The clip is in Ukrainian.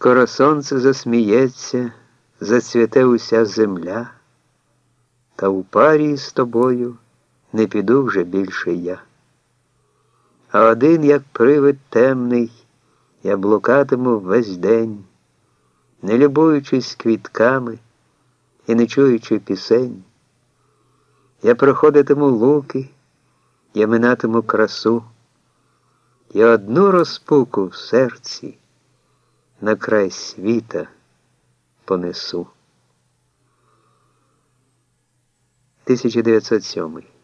Скоро сонце засміється, зацвіте уся земля, та у парі з тобою не піду вже більше я. А один, як привид темний, я блукатиму весь день, не любуючись квітками і не чуючи пісень. Я проходитиму луки, я минатиму красу, і одну розпуку в серці на край світа понесу. 1907